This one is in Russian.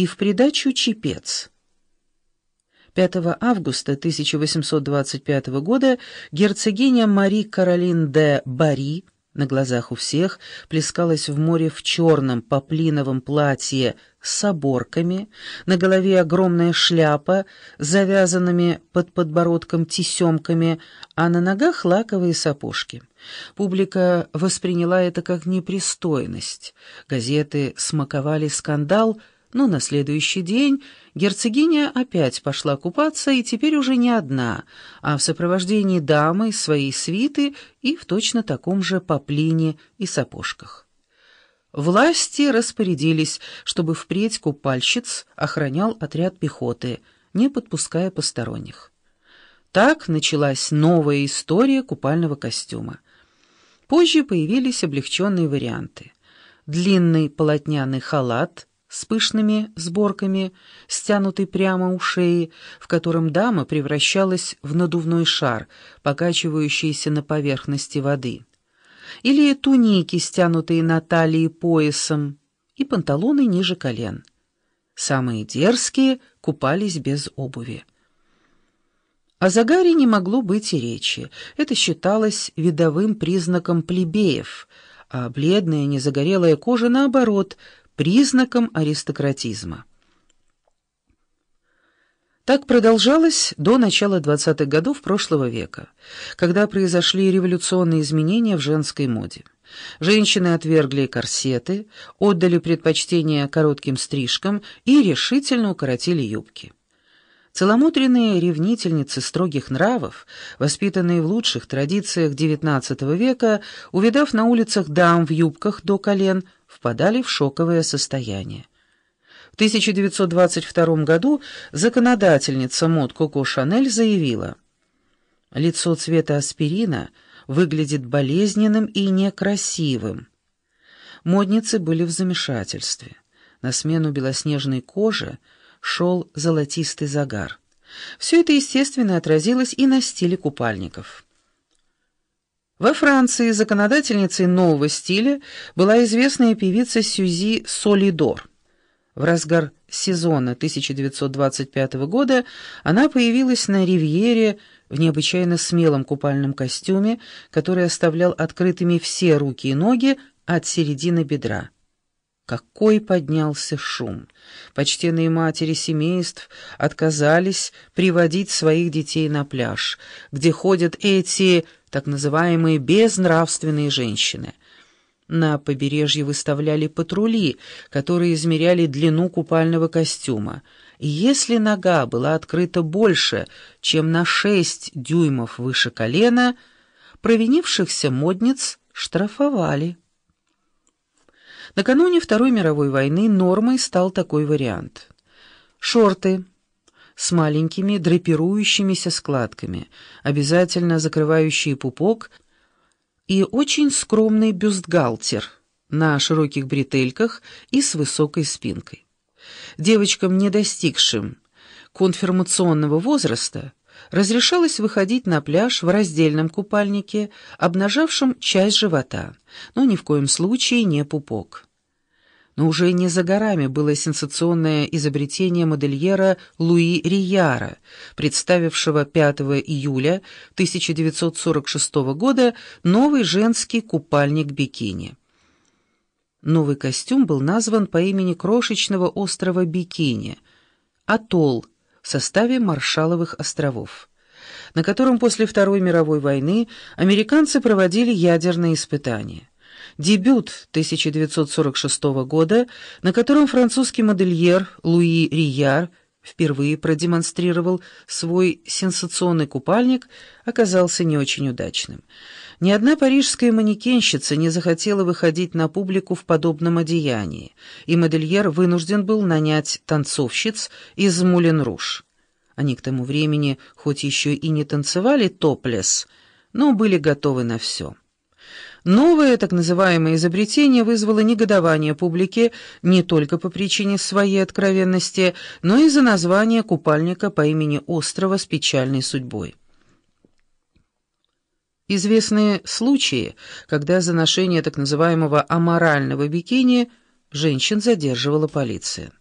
и в придачу чепец. 5 августа 1825 года герцогиня Мари Каролин де Бари на глазах у всех плескалась в море в черном поплиновом платье с оборками, на голове огромная шляпа с завязанными под подбородком тесемками, а на ногах лаковые сапожки. Публика восприняла это как непристойность. Газеты смаковали скандал — но на следующий день герцогиня опять пошла купаться, и теперь уже не одна, а в сопровождении дамы своей свиты и в точно таком же поплине и сапожках. Власти распорядились, чтобы впредь купальщиц охранял отряд пехоты, не подпуская посторонних. Так началась новая история купального костюма. Позже появились облегченные варианты. Длинный полотняный халат — с пышными сборками, стянутый прямо у шеи, в котором дама превращалась в надувной шар, покачивающийся на поверхности воды. Или туники, стянутые на талии поясом, и панталоны ниже колен. Самые дерзкие купались без обуви. О загаре не могло быть и речи. Это считалось видовым признаком плебеев, а бледная незагорелая кожа, наоборот, признаком аристократизма. Так продолжалось до начала 20-х годов прошлого века, когда произошли революционные изменения в женской моде. Женщины отвергли корсеты, отдали предпочтение коротким стрижкам и решительно укоротили юбки. Целомудренные ревнительницы строгих нравов, воспитанные в лучших традициях XIX века, увидав на улицах дам в юбках до колен – впадали в шоковое состояние. В 1922 году законодательница мод Коко Шанель заявила, «Лицо цвета аспирина выглядит болезненным и некрасивым». Модницы были в замешательстве. На смену белоснежной коже шел золотистый загар. Все это, естественно, отразилось и на стиле купальников. Во Франции законодательницей нового стиля была известная певица Сюзи Солидор. В разгар сезона 1925 года она появилась на Ривьере в необычайно смелом купальном костюме, который оставлял открытыми все руки и ноги от середины бедра. Какой поднялся шум! Почтенные матери семейств отказались приводить своих детей на пляж, где ходят эти так называемые безнравственные женщины. На побережье выставляли патрули, которые измеряли длину купального костюма. И если нога была открыта больше, чем на шесть дюймов выше колена, провинившихся модниц штрафовали. Накануне Второй мировой войны нормой стал такой вариант. Шорты с маленькими драпирующимися складками, обязательно закрывающие пупок, и очень скромный бюстгальтер на широких бретельках и с высокой спинкой. Девочкам, не достигшим конфирмационного возраста, разрешалось выходить на пляж в раздельном купальнике, обнажавшем часть живота, но ни в коем случае не пупок. Но уже не за горами было сенсационное изобретение модельера Луи Рияра, представившего 5 июля 1946 года новый женский купальник-бикини. Новый костюм был назван по имени крошечного острова Бикини – Атолл в составе Маршаловых островов, на котором после Второй мировой войны американцы проводили ядерные испытания. Дебют 1946 года, на котором французский модельер Луи Рияр впервые продемонстрировал свой сенсационный купальник, оказался не очень удачным. Ни одна парижская манекенщица не захотела выходить на публику в подобном одеянии, и модельер вынужден был нанять танцовщиц из Мулен-Руш. Они к тому времени хоть еще и не танцевали топлес, но были готовы на все. Новое так называемое изобретение вызвало негодование публики не только по причине своей откровенности, но и за название купальника по имени острова с печальной судьбой. Известны случаи, когда за ношение так называемого аморального бикини женщин задерживала полиция.